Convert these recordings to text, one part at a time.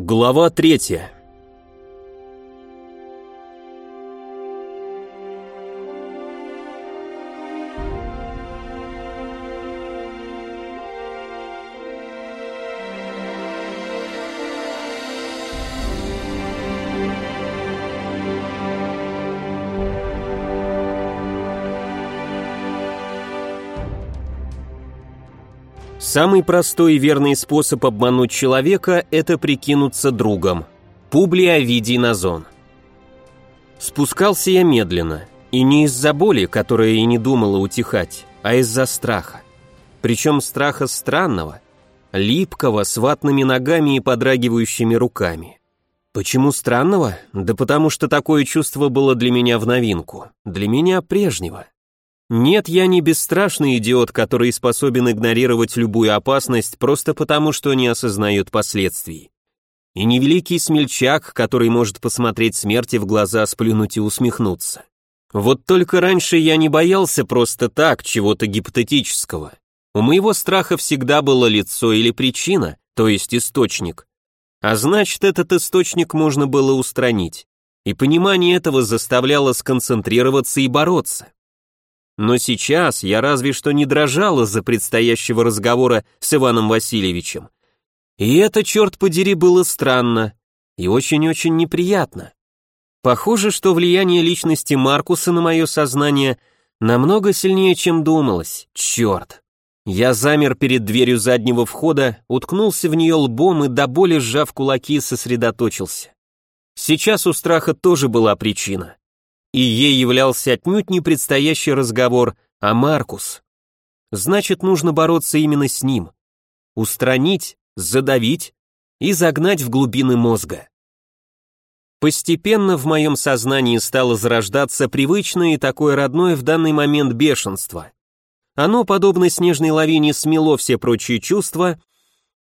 Глава третья. Самый простой и верный способ обмануть человека – это прикинуться другом. Публий Овидий Назон. Спускался я медленно, и не из-за боли, которая и не думала утихать, а из-за страха. Причем страха странного, липкого, с ватными ногами и подрагивающими руками. Почему странного? Да потому что такое чувство было для меня в новинку, для меня прежнего. Нет, я не бесстрашный идиот, который способен игнорировать любую опасность просто потому, что не осознает последствий. И не великий смельчак, который может посмотреть смерти в глаза, сплюнуть и усмехнуться. Вот только раньше я не боялся просто так, чего-то гипотетического. У моего страха всегда было лицо или причина, то есть источник. А значит, этот источник можно было устранить. И понимание этого заставляло сконцентрироваться и бороться. Но сейчас я разве что не дрожал из-за предстоящего разговора с Иваном Васильевичем. И это, черт подери, было странно и очень-очень неприятно. Похоже, что влияние личности Маркуса на мое сознание намного сильнее, чем думалось. Черт. Я замер перед дверью заднего входа, уткнулся в нее лбом и до боли сжав кулаки сосредоточился. Сейчас у страха тоже была причина и ей являлся отнюдь не предстоящий разговор, а Маркус. Значит, нужно бороться именно с ним. Устранить, задавить и загнать в глубины мозга. Постепенно в моем сознании стало зарождаться привычное и такое родное в данный момент бешенство. Оно, подобно снежной лавине, смело все прочие чувства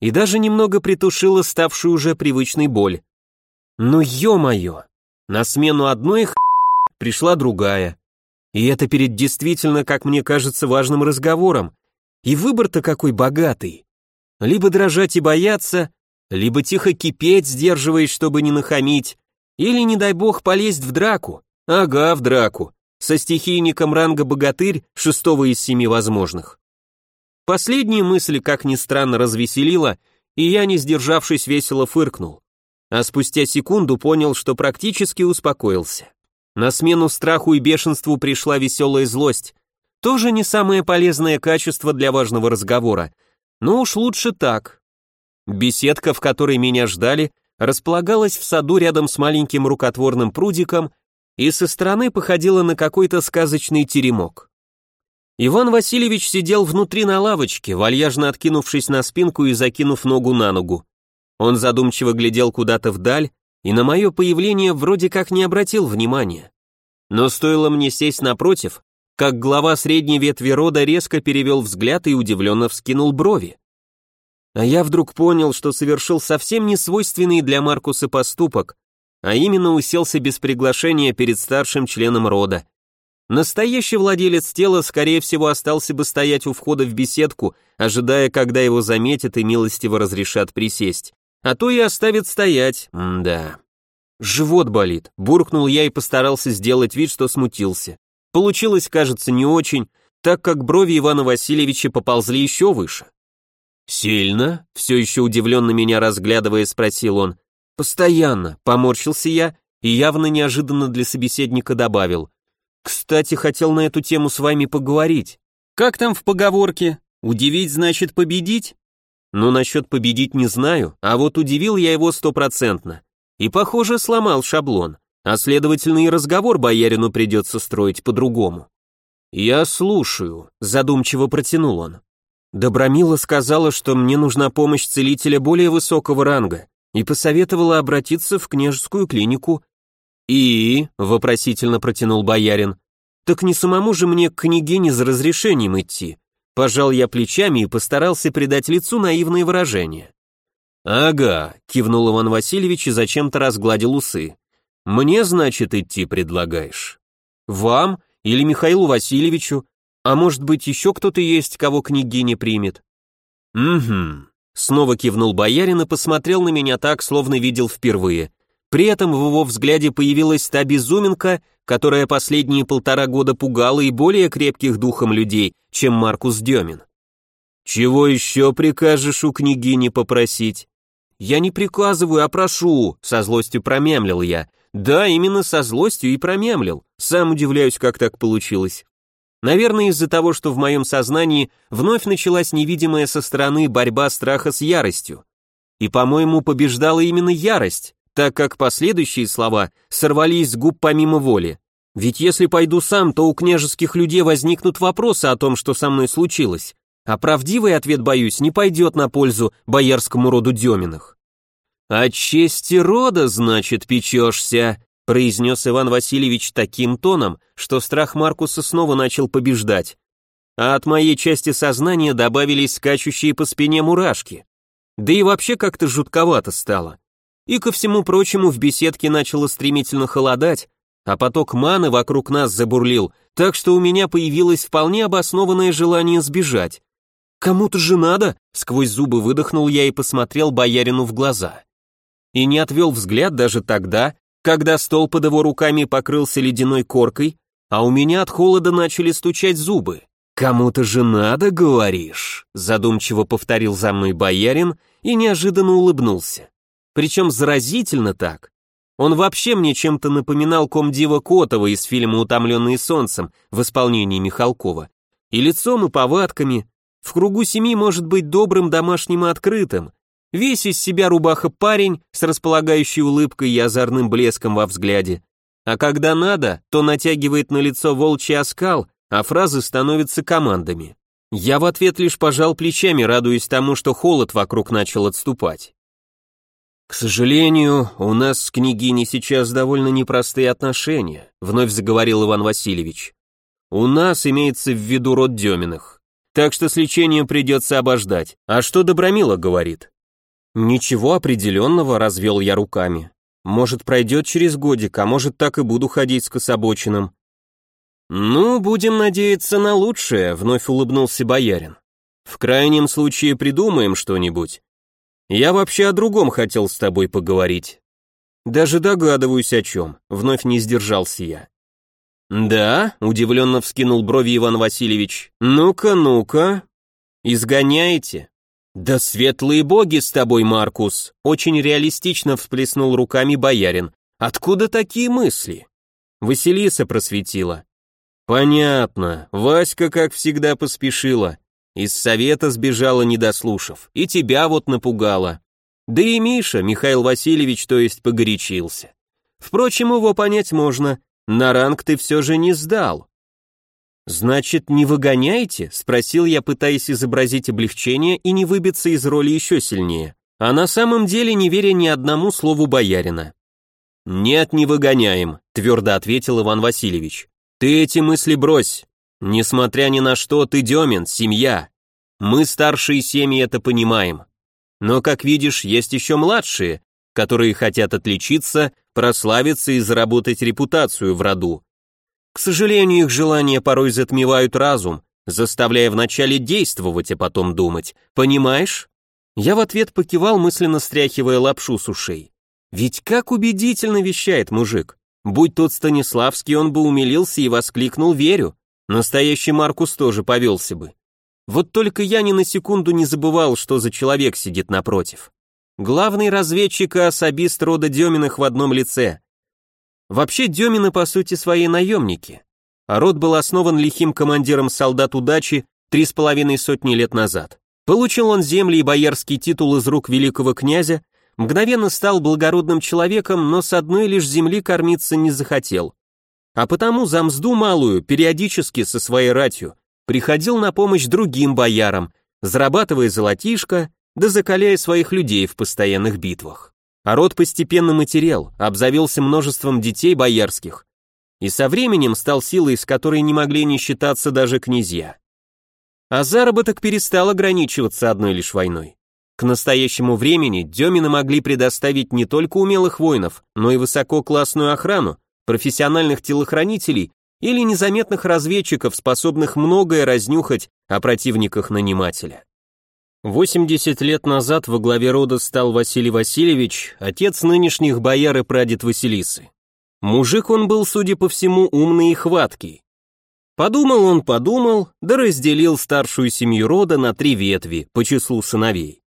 и даже немного притушило ставшую уже привычной боль. Ну ё-моё, на смену одной х пришла другая. И это перед действительно, как мне кажется, важным разговором. И выбор-то какой богатый. Либо дрожать и бояться, либо тихо кипеть, сдерживаясь, чтобы не нахамить, или, не дай бог, полезть в драку. Ага, в драку. Со стихийником ранга богатырь, шестого из семи возможных. Последняя мысль, как ни странно, развеселила, и я, не сдержавшись, весело фыркнул. А спустя секунду понял, что практически успокоился. На смену страху и бешенству пришла веселая злость. Тоже не самое полезное качество для важного разговора. Но уж лучше так. Беседка, в которой меня ждали, располагалась в саду рядом с маленьким рукотворным прудиком и со стороны походила на какой-то сказочный теремок. Иван Васильевич сидел внутри на лавочке, вальяжно откинувшись на спинку и закинув ногу на ногу. Он задумчиво глядел куда-то вдаль, и на мое появление вроде как не обратил внимания. Но стоило мне сесть напротив, как глава средней ветви рода резко перевел взгляд и удивленно вскинул брови. А я вдруг понял, что совершил совсем не свойственный для Маркуса поступок, а именно уселся без приглашения перед старшим членом рода. Настоящий владелец тела, скорее всего, остался бы стоять у входа в беседку, ожидая, когда его заметят и милостиво разрешат присесть а то и оставит стоять, М да. Живот болит, буркнул я и постарался сделать вид, что смутился. Получилось, кажется, не очень, так как брови Ивана Васильевича поползли еще выше. «Сильно?» — все еще удивленно меня разглядывая, спросил он. «Постоянно», — поморщился я и явно неожиданно для собеседника добавил. «Кстати, хотел на эту тему с вами поговорить. Как там в поговорке? Удивить значит победить?» Ну, насчет победить не знаю, а вот удивил я его стопроцентно. И, похоже, сломал шаблон, а следовательно и разговор боярину придется строить по-другому. «Я слушаю», — задумчиво протянул он. Добромила сказала, что мне нужна помощь целителя более высокого ранга и посоветовала обратиться в княжескую клинику. «И?» — вопросительно протянул боярин. «Так не самому же мне к княгине за разрешением идти. Пожал я плечами и постарался придать лицу наивное выражение. «Ага», — кивнул Иван Васильевич и зачем-то разгладил усы. «Мне, значит, идти предлагаешь?» «Вам или Михаилу Васильевичу? А может быть, еще кто-то есть, кого княгиня примет?» «Угу. Снова кивнул боярин и посмотрел на меня так, словно видел впервые. При этом в его взгляде появилась та безуминка, которая последние полтора года пугала и более крепких духом людей, чем Маркус Демин. «Чего еще прикажешь у княгини попросить?» «Я не приказываю, а прошу», — со злостью промямлил я. «Да, именно со злостью и промямлил. Сам удивляюсь, как так получилось. Наверное, из-за того, что в моем сознании вновь началась невидимая со стороны борьба страха с яростью. И, по-моему, побеждала именно ярость, так как последующие слова сорвались с губ помимо воли. Ведь если пойду сам, то у княжеских людей возникнут вопросы о том, что со мной случилось, а правдивый ответ, боюсь, не пойдет на пользу боярскому роду Деминых. «От чести рода, значит, печешься», произнес Иван Васильевич таким тоном, что страх Маркуса снова начал побеждать. А от моей части сознания добавились скачущие по спине мурашки. Да и вообще как-то жутковато стало. И ко всему прочему в беседке начало стремительно холодать, а поток маны вокруг нас забурлил, так что у меня появилось вполне обоснованное желание сбежать. «Кому-то же надо!» — сквозь зубы выдохнул я и посмотрел боярину в глаза. И не отвел взгляд даже тогда, когда стол под его руками покрылся ледяной коркой, а у меня от холода начали стучать зубы. «Кому-то же надо, говоришь?» задумчиво повторил за мной боярин и неожиданно улыбнулся. Причем заразительно так. Он вообще мне чем-то напоминал комдива Котова из фильма «Утомленные солнцем» в исполнении Михалкова. И лицом, и повадками. В кругу семьи может быть добрым, домашним и открытым. Весь из себя рубаха парень с располагающей улыбкой и озорным блеском во взгляде. А когда надо, то натягивает на лицо волчий оскал, а фразы становятся командами. Я в ответ лишь пожал плечами, радуясь тому, что холод вокруг начал отступать. «К сожалению, у нас с княгиней сейчас довольно непростые отношения», вновь заговорил Иван Васильевич. «У нас имеется в виду род Деминых, так что с лечением придется обождать. А что Добромила говорит?» «Ничего определенного», — развел я руками. «Может, пройдет через годик, а может, так и буду ходить с кособочиным». «Ну, будем надеяться на лучшее», — вновь улыбнулся боярин. «В крайнем случае придумаем что-нибудь. Я вообще о другом хотел с тобой поговорить. Даже догадываюсь о чем, вновь не сдержался я. Да, удивленно вскинул брови Иван Васильевич. Ну-ка, ну-ка. Изгоняете? Да светлые боги с тобой, Маркус, очень реалистично всплеснул руками боярин. Откуда такие мысли? Василиса просветила. Понятно, Васька, как всегда, поспешила. Из совета сбежала, не дослушав, и тебя вот напугала. Да и Миша, Михаил Васильевич, то есть погорячился. Впрочем, его понять можно, на ранг ты все же не сдал. «Значит, не выгоняете?» — спросил я, пытаясь изобразить облегчение и не выбиться из роли еще сильнее, а на самом деле не веря ни одному слову боярина. «Нет, не выгоняем», — твердо ответил Иван Васильевич. «Ты эти мысли брось. Несмотря ни на что, ты Демин, семья. Мы, старшие семьи, это понимаем. Но, как видишь, есть еще младшие, которые хотят отличиться, прославиться и заработать репутацию в роду. К сожалению, их желания порой затмевают разум, заставляя вначале действовать, а потом думать. Понимаешь? Я в ответ покивал, мысленно стряхивая лапшу с ушей. Ведь как убедительно вещает мужик. Будь тот Станиславский, он бы умилился и воскликнул «верю». Настоящий Маркус тоже повелся бы. Вот только я ни на секунду не забывал, что за человек сидит напротив. Главный разведчик и особист рода Деминых в одном лице. Вообще Демины по сути свои наемники. А род был основан лихим командиром солдат удачи три с половиной сотни лет назад. Получил он земли и боярский титул из рук великого князя, мгновенно стал благородным человеком, но с одной лишь земли кормиться не захотел а потому за мзду малую периодически со своей ратью приходил на помощь другим боярам, зарабатывая золотишко, да закаляя своих людей в постоянных битвах. А род постепенно материал, обзавелся множеством детей боярских, и со временем стал силой, с которой не могли не считаться даже князья. А заработок перестал ограничиваться одной лишь войной. К настоящему времени Демины могли предоставить не только умелых воинов, но и высококлассную охрану, профессиональных телохранителей или незаметных разведчиков, способных многое разнюхать о противниках нанимателя. 80 лет назад во главе рода стал Василий Васильевич, отец нынешних бояр и прадед Василисы. Мужик он был, судя по всему, умный и хваткий. Подумал он, подумал, да разделил старшую семью рода на три ветви по числу сыновей.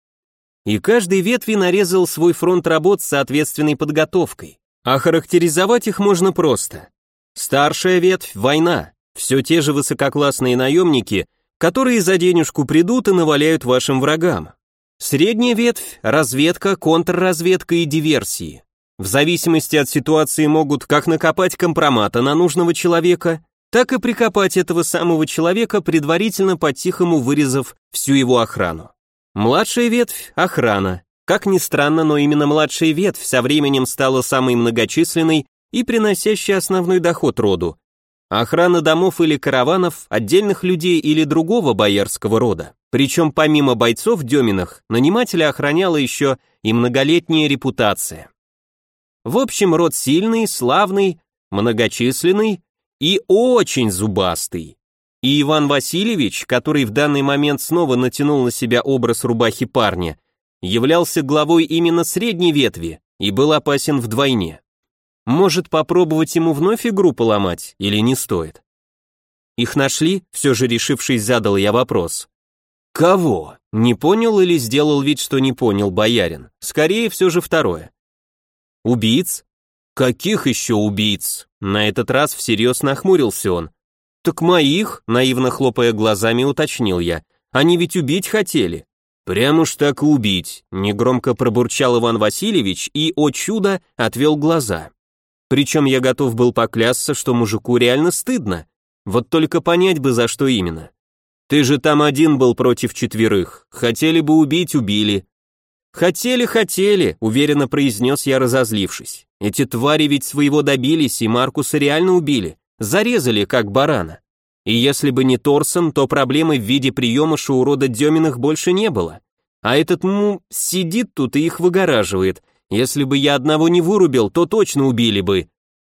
И каждой ветви нарезал свой фронт работ с соответственной подготовкой. А характеризовать их можно просто. Старшая ветвь – война, все те же высококлассные наемники – которые за денежку придут и наваляют вашим врагам. Средняя ветвь – разведка, контрразведка и диверсии. В зависимости от ситуации могут как накопать компромата на нужного человека, так и прикопать этого самого человека, предварительно по-тихому вырезав всю его охрану. Младшая ветвь – охрана. Как ни странно, но именно младшая ветвь со временем стала самой многочисленной и приносящей основной доход роду, охрана домов или караванов, отдельных людей или другого боярского рода. Причем помимо бойцов Деминых, нанимателя охраняла еще и многолетняя репутация. В общем, род сильный, славный, многочисленный и очень зубастый. И Иван Васильевич, который в данный момент снова натянул на себя образ рубахи парня, являлся главой именно средней ветви и был опасен вдвойне. Может попробовать ему вновь игру поломать или не стоит? Их нашли, все же решившись, задал я вопрос. Кого? Не понял или сделал вид, что не понял боярин? Скорее, все же второе. Убийц? Каких еще убийц? На этот раз всерьез нахмурился он. Так моих, наивно хлопая глазами, уточнил я. Они ведь убить хотели. Прям уж так и убить, негромко пробурчал Иван Васильевич и, о чудо, отвел глаза. Причем я готов был поклясться, что мужику реально стыдно. Вот только понять бы, за что именно. Ты же там один был против четверых. Хотели бы убить, убили. Хотели, хотели, уверенно произнес я, разозлившись. Эти твари ведь своего добились и Маркуса реально убили. Зарезали, как барана. И если бы не Торсон, то проблемы в виде приемыша у рода Деминых больше не было. А этот му сидит тут и их выгораживает, если бы я одного не вырубил, то точно убили бы.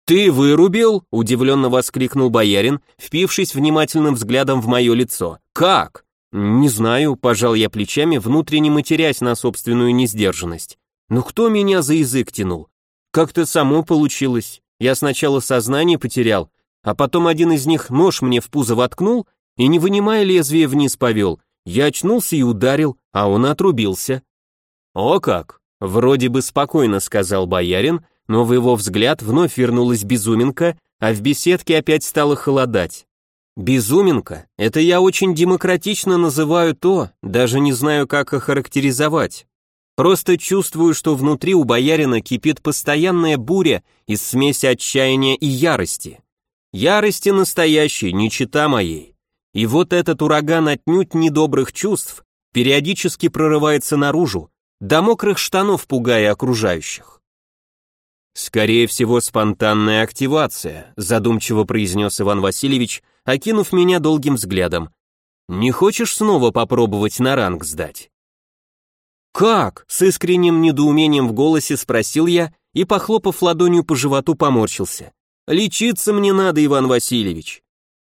Ты вырубил? удивленно воскликнул боярин, впившись внимательным взглядом в мое лицо. Как? Не знаю, пожал я плечами, внутренне матерясь на собственную несдержанность. Но кто меня за язык тянул? Как-то само получилось. Я сначала сознание потерял, а потом один из них нож мне в пузо воткнул и, не вынимая лезвие, вниз повел. Я очнулся и ударил, а он отрубился. О как! Вроде бы спокойно сказал боярин, но в его взгляд вновь вернулась безуминка, а в беседке опять стало холодать. Безуминка — это я очень демократично называю то, даже не знаю, как охарактеризовать. Просто чувствую, что внутри у боярина кипит постоянная буря из смеси отчаяния и ярости. Ярости настоящей, не чита моей. И вот этот ураган отнюдь недобрых чувств периодически прорывается наружу, до мокрых штанов пугая окружающих. «Скорее всего, спонтанная активация», задумчиво произнес Иван Васильевич, окинув меня долгим взглядом. «Не хочешь снова попробовать на ранг сдать?» «Как?» — с искренним недоумением в голосе спросил я и, похлопав ладонью по животу, поморщился. «Лечиться мне надо, Иван Васильевич».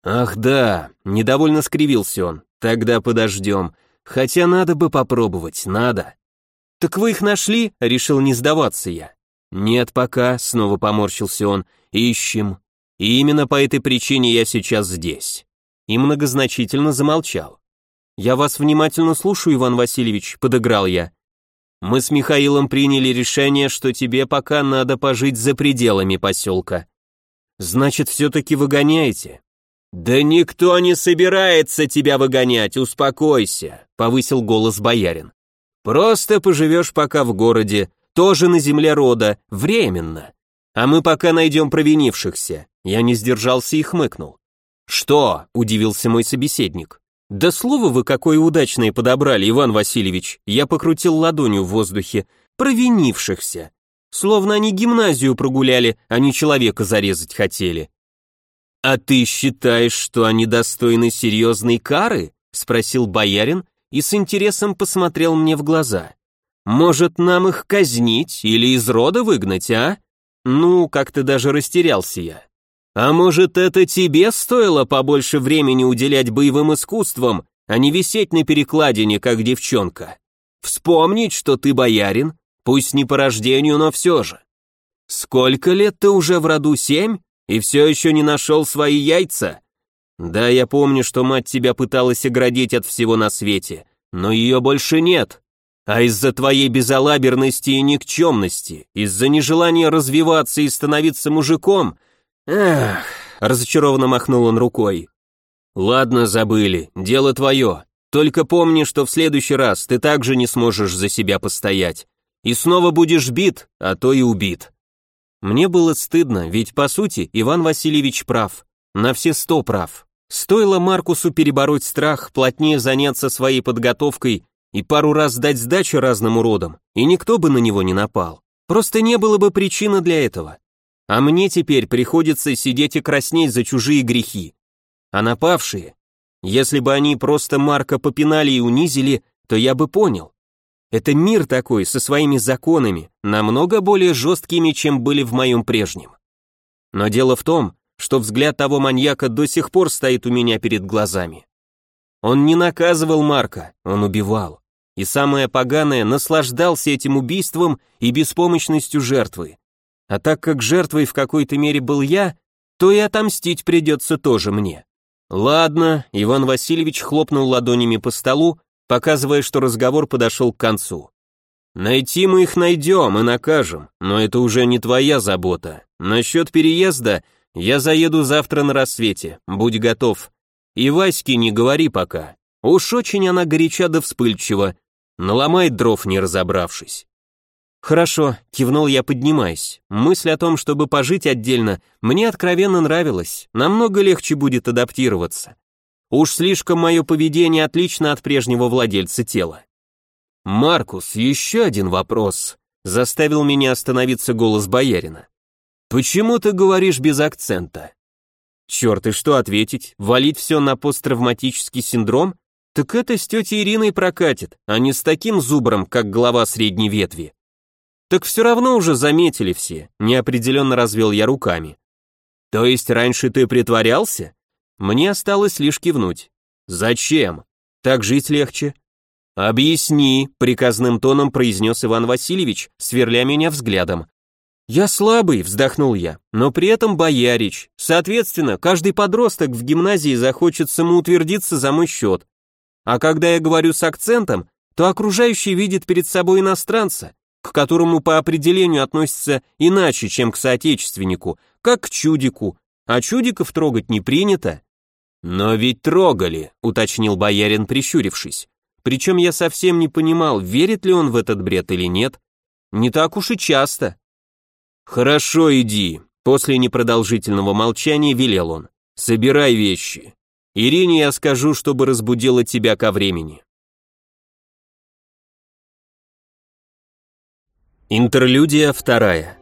«Ах да», — недовольно скривился он, — «тогда подождем, хотя надо бы попробовать, надо». «Так вы их нашли?» — решил не сдаваться я. «Нет пока», — снова поморщился он, — «ищем. И именно по этой причине я сейчас здесь». И многозначительно замолчал. «Я вас внимательно слушаю, Иван Васильевич», — подыграл я. «Мы с Михаилом приняли решение, что тебе пока надо пожить за пределами поселка». «Значит, все-таки выгоняете?» «Да никто не собирается тебя выгонять, успокойся», — повысил голос боярин. Просто поживешь пока в городе, тоже на земле рода, временно. А мы пока найдем провинившихся. Я не сдержался и хмыкнул. Что? Удивился мой собеседник. Да слово вы какое удачное подобрали, Иван Васильевич. Я покрутил ладонью в воздухе. Провинившихся. Словно они гимназию прогуляли, а не человека зарезать хотели. «А ты считаешь, что они достойны серьезной кары?» — спросил боярин, и с интересом посмотрел мне в глаза. «Может, нам их казнить или из рода выгнать, а?» Ну, как-то даже растерялся я. «А может, это тебе стоило побольше времени уделять боевым искусствам, а не висеть на перекладине, как девчонка. Вспомнить, что ты боярин, пусть не по рождению, но все же. Сколько лет ты уже в роду, семь? И все еще не нашел свои яйца? Да, я помню, что мать тебя пыталась оградить от всего на свете, но ее больше нет. А из-за твоей безалаберности и никчемности, из-за нежелания развиваться и становиться мужиком... Эх, разочарованно махнул он рукой. Ладно, забыли, дело твое. Только помни, что в следующий раз ты также не сможешь за себя постоять. И снова будешь бит, а то и убит. Мне было стыдно, ведь по сути Иван Васильевич прав. На все сто прав. Стоило Маркусу перебороть страх, плотнее заняться своей подготовкой и пару раз дать сдачу разным уродам, и никто бы на него не напал. Просто не было бы причины для этого. А мне теперь приходится сидеть и краснеть за чужие грехи. А напавшие, если бы они просто Марка попинали и унизили, то я бы понял. Это мир такой, со своими законами, намного более жесткими, чем были в моем прежнем. Но дело в том, что взгляд того маньяка до сих пор стоит у меня перед глазами. Он не наказывал Марка, он убивал. И самое поганое, наслаждался этим убийством и беспомощностью жертвы. А так как жертвой в какой-то мере был я, то и отомстить придется тоже мне. Ладно, Иван Васильевич хлопнул ладонями по столу, показывая, что разговор подошел к концу. Найти мы их найдем и накажем, но это уже не твоя забота. Насчет переезда я заеду завтра на рассвете, будь готов. И Ваське не говори пока. Уж очень она горяча да вспыльчива, наломает дров, не разобравшись. Хорошо, кивнул я, поднимаясь. Мысль о том, чтобы пожить отдельно, мне откровенно нравилась. Намного легче будет адаптироваться. Уж слишком мое поведение отлично от прежнего владельца тела. Маркус, еще один вопрос. Заставил меня остановиться голос боярина. «Почему ты говоришь без акцента?» Черт, и что ответить? Валить все на посттравматический синдром? Так это с тетей Ириной прокатит, а не с таким зубром, как глава средней ветви. Так все равно уже заметили все, неопределенно развел я руками. То есть раньше ты притворялся? Мне осталось лишь кивнуть. Зачем? Так жить легче. Объясни, приказным тоном произнес Иван Васильевич, сверля меня взглядом. «Я слабый», — вздохнул я, — «но при этом боярич. Соответственно, каждый подросток в гимназии захочет самоутвердиться за мой счет. А когда я говорю с акцентом, то окружающий видит перед собой иностранца, к которому по определению относится иначе, чем к соотечественнику, как к чудику, а чудиков трогать не принято». «Но ведь трогали», — уточнил боярин, прищурившись. Причем я совсем не понимал, верит ли он в этот бред или нет. Не так уж и часто. «Хорошо, иди», — после непродолжительного молчания велел он. «Собирай вещи. Ирине я скажу, чтобы разбудила тебя ко времени». Интерлюдия вторая.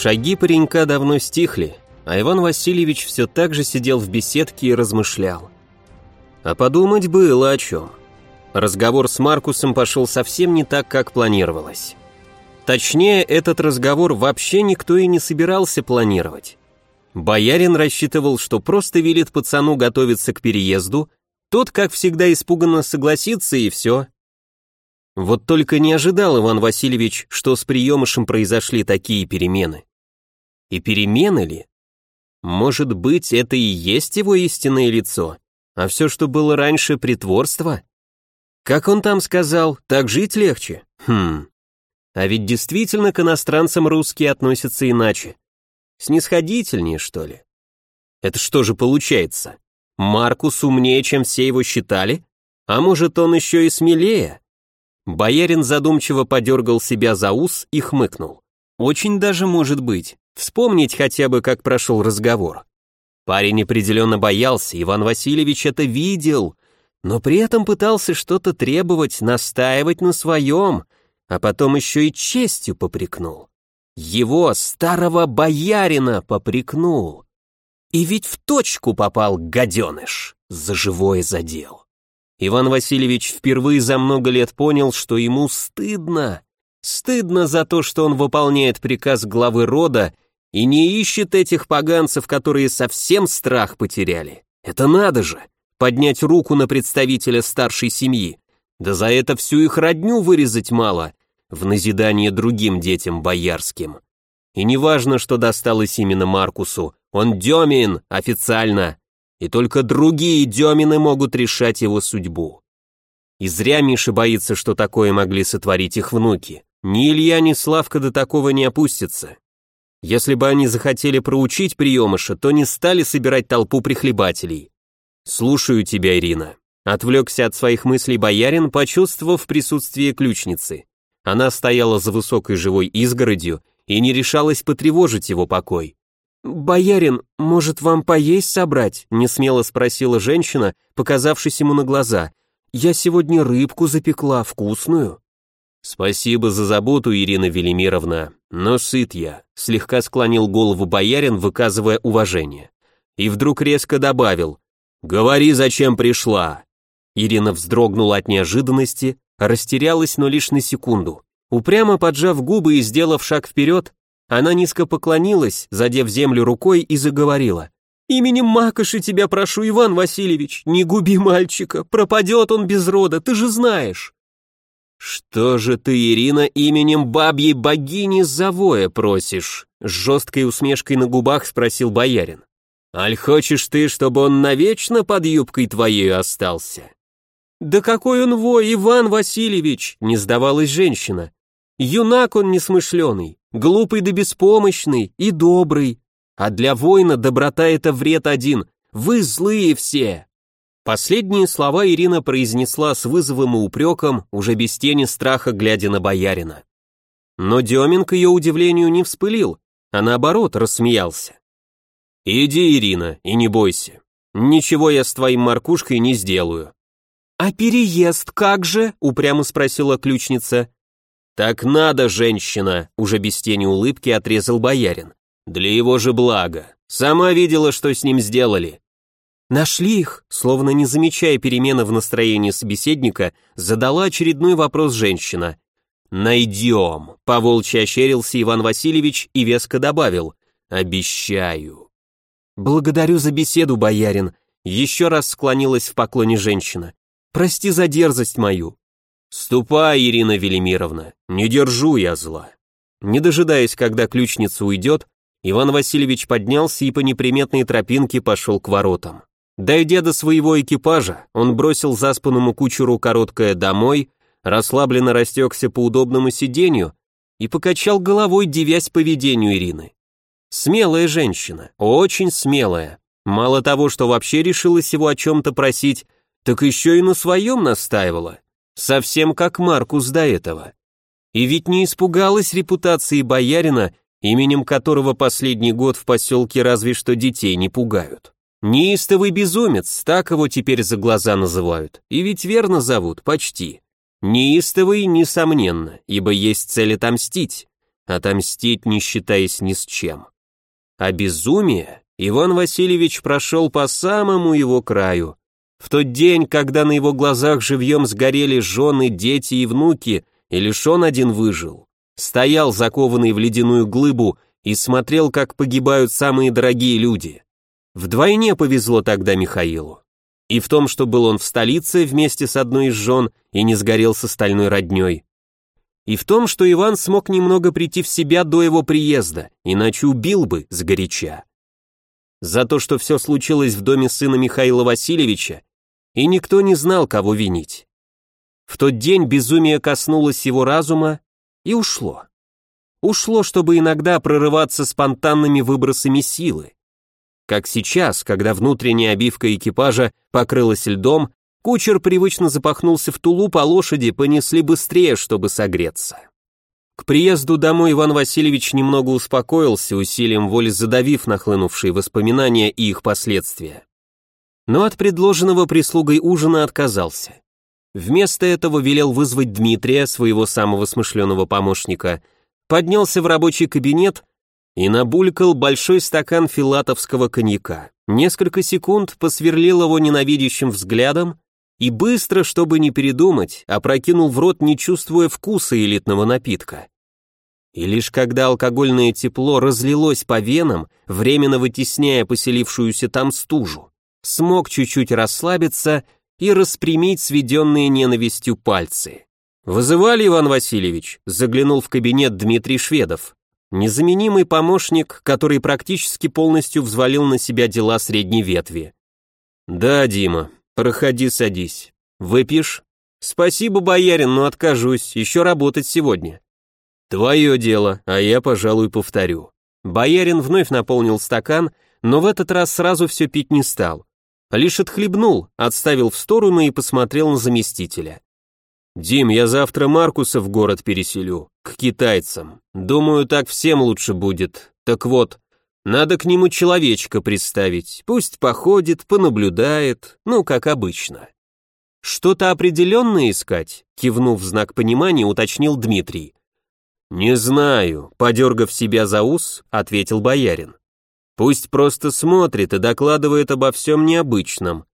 Шаги паренька давно стихли, а Иван Васильевич все так же сидел в беседке и размышлял. А подумать было о чем. Разговор с Маркусом пошел совсем не так, как планировалось. Точнее, этот разговор вообще никто и не собирался планировать. Боярин рассчитывал, что просто велит пацану готовиться к переезду, тот, как всегда, испуганно согласится и все. Вот только не ожидал Иван Васильевич, что с приемышем произошли такие перемены. И перемены ли? Может быть, это и есть его истинное лицо, а все, что было раньше, притворство? Как он там сказал, так жить легче? Хм. А ведь действительно к иностранцам русские относятся иначе. Снисходительнее, что ли? Это что же получается? Маркус умнее, чем все его считали? А может, он еще и смелее? Боярин задумчиво подергал себя за ус и хмыкнул. Очень даже может быть. Вспомнить хотя бы, как прошел разговор. Парень определенно боялся, Иван Васильевич это видел, но при этом пытался что-то требовать, настаивать на своем, а потом еще и честью попрекнул. Его, старого боярина, попрекнул. И ведь в точку попал гаденыш, за живое задел. Иван Васильевич впервые за много лет понял, что ему стыдно. Стыдно за то, что он выполняет приказ главы рода и не ищет этих поганцев, которые совсем страх потеряли. Это надо же, поднять руку на представителя старшей семьи. Да за это всю их родню вырезать мало, в назидание другим детям боярским. И не важно, что досталось именно Маркусу, он Демин, официально, и только другие Демины могут решать его судьбу. И зря Миша боится, что такое могли сотворить их внуки. Ни Илья, ни Славка до такого не опустятся. Если бы они захотели проучить приемыша, то не стали собирать толпу прихлебателей. «Слушаю тебя, Ирина», — отвлекся от своих мыслей боярин, почувствовав присутствие ключницы. Она стояла за высокой живой изгородью и не решалась потревожить его покой. «Боярин, может, вам поесть собрать?» — несмело спросила женщина, показавшись ему на глаза. «Я сегодня рыбку запекла, вкусную». «Спасибо за заботу, Ирина Велимировна, но сыт я», — слегка склонил голову боярин, выказывая уважение. И вдруг резко добавил «Говори, зачем пришла». Ирина вздрогнула от неожиданности, растерялась, но лишь на секунду. Упрямо поджав губы и сделав шаг вперед, она низко поклонилась, задев землю рукой и заговорила. «Именем Макоши тебя прошу, Иван Васильевич, не губи мальчика, пропадет он без рода, ты же знаешь». «Что же ты, Ирина, именем бабьей богини Завоя просишь?» С жесткой усмешкой на губах спросил боярин. «Аль хочешь ты, чтобы он навечно под юбкой твоей остался?» «Да какой он вой, Иван Васильевич!» — не сдавалась женщина. «Юнак он несмышленый, глупый да беспомощный и добрый. А для воина доброта — это вред один. Вы злые все!» Последние слова Ирина произнесла с вызовом и упреком, уже без тени страха глядя на боярина. Но Демин, к ее удивлению, не вспылил, а наоборот рассмеялся. «Иди, Ирина, и не бойся. Ничего я с твоим Маркушкой не сделаю». «А переезд как же?» — упрямо спросила ключница. «Так надо, женщина!» — уже без тени улыбки отрезал боярин. «Для его же блага. Сама видела, что с ним сделали. «Нашли их?» Словно не замечая перемены в настроении собеседника, задала очередной вопрос женщина. «Найдем», — поволчьи ощерился Иван Васильевич и веско добавил. «Обещаю». «Благодарю за беседу, боярин», — еще раз склонилась в поклоне женщина. «Прости за дерзость мою». «Ступай, Ирина Велимировна, не держу я зла». Не дожидаясь, когда ключница уйдет, Иван Васильевич поднялся и по неприметной тропинке пошел к воротам. Дойдя до своего экипажа, он бросил заспанному кучеру короткое «домой», расслабленно растекся по удобному сиденью и покачал головой, девясь поведению Ирины. Смелая женщина, очень смелая. Мало того, что вообще решилась его о чем-то просить, так еще и на своем настаивала. Совсем как Маркус до этого. И ведь не испугалась репутации боярина, именем которого последний год в поселке разве что детей не пугают. Неистовый безумец, так его теперь за глаза называют, и ведь верно зовут, почти. Неистовый, несомненно, ибо есть цель отомстить, отомстить, не считаясь ни с чем. А безумие Иван Васильевич прошел по самому его краю. В тот день, когда на его глазах живьем сгорели жены, дети и внуки, и лишь он один выжил, стоял закованный в ледяную глыбу и смотрел, как погибают самые дорогие люди. Вдвойне повезло тогда Михаилу. И в том, что был он в столице вместе с одной из жен и не сгорел с остальной родней. И в том, что Иван смог немного прийти в себя до его приезда, иначе убил бы сгоряча. За то, что все случилось в доме сына Михаила Васильевича, и никто не знал, кого винить. В тот день безумие коснулось его разума и ушло. Ушло, чтобы иногда прорываться спонтанными выбросами силы. Как сейчас, когда внутренняя обивка экипажа покрылась льдом, кучер привычно запахнулся в тулуп, а лошади понесли быстрее, чтобы согреться. К приезду домой Иван Васильевич немного успокоился, усилием воли задавив нахлынувшие воспоминания и их последствия. Но от предложенного прислугой ужина отказался. Вместо этого велел вызвать Дмитрия, своего самого смышленого помощника, поднялся в рабочий кабинет и набулькал большой стакан филатовского коньяка. Несколько секунд посверлил его ненавидящим взглядом и быстро, чтобы не передумать, опрокинул в рот, не чувствуя вкуса элитного напитка. И лишь когда алкогольное тепло разлилось по венам, временно вытесняя поселившуюся там стужу, смог чуть-чуть расслабиться и распрямить сведенные ненавистью пальцы. «Вызывали, Иван Васильевич?» — заглянул в кабинет Дмитрий Шведов. Незаменимый помощник, который практически полностью взвалил на себя дела средней ветви. «Да, Дима, проходи, садись. Выпьешь?» «Спасибо, боярин, но откажусь, еще работать сегодня». «Твое дело, а я, пожалуй, повторю». Боярин вновь наполнил стакан, но в этот раз сразу все пить не стал. Лишь отхлебнул, отставил в сторону и посмотрел на заместителя. «Дим, я завтра Маркуса в город переселю, к китайцам. Думаю, так всем лучше будет. Так вот, надо к нему человечка представить, пусть походит, понаблюдает, ну, как обычно». «Что-то определенное искать?» кивнув в знак понимания, уточнил Дмитрий. «Не знаю», — подергав себя за ус, ответил боярин. «Пусть просто смотрит и докладывает обо всем необычном».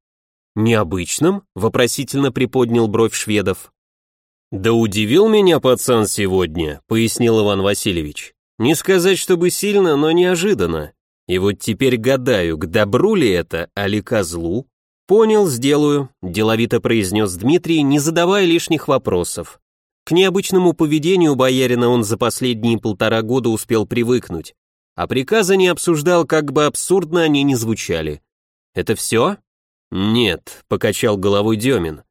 «Необычном?» — вопросительно приподнял бровь шведов. «Да удивил меня пацан сегодня», — пояснил Иван Васильевич. «Не сказать, чтобы сильно, но неожиданно. И вот теперь гадаю, к добру ли это, а ли козлу?» «Понял, сделаю», — деловито произнес Дмитрий, не задавая лишних вопросов. К необычному поведению боярина он за последние полтора года успел привыкнуть, а приказы не обсуждал, как бы абсурдно они ни звучали. «Это все?» «Нет», — покачал головой Демин.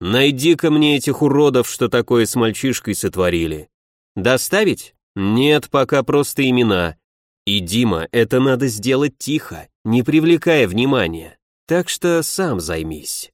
«Найди-ка мне этих уродов, что такое с мальчишкой сотворили». «Доставить?» «Нет, пока просто имена. И, Дима, это надо сделать тихо, не привлекая внимания. Так что сам займись».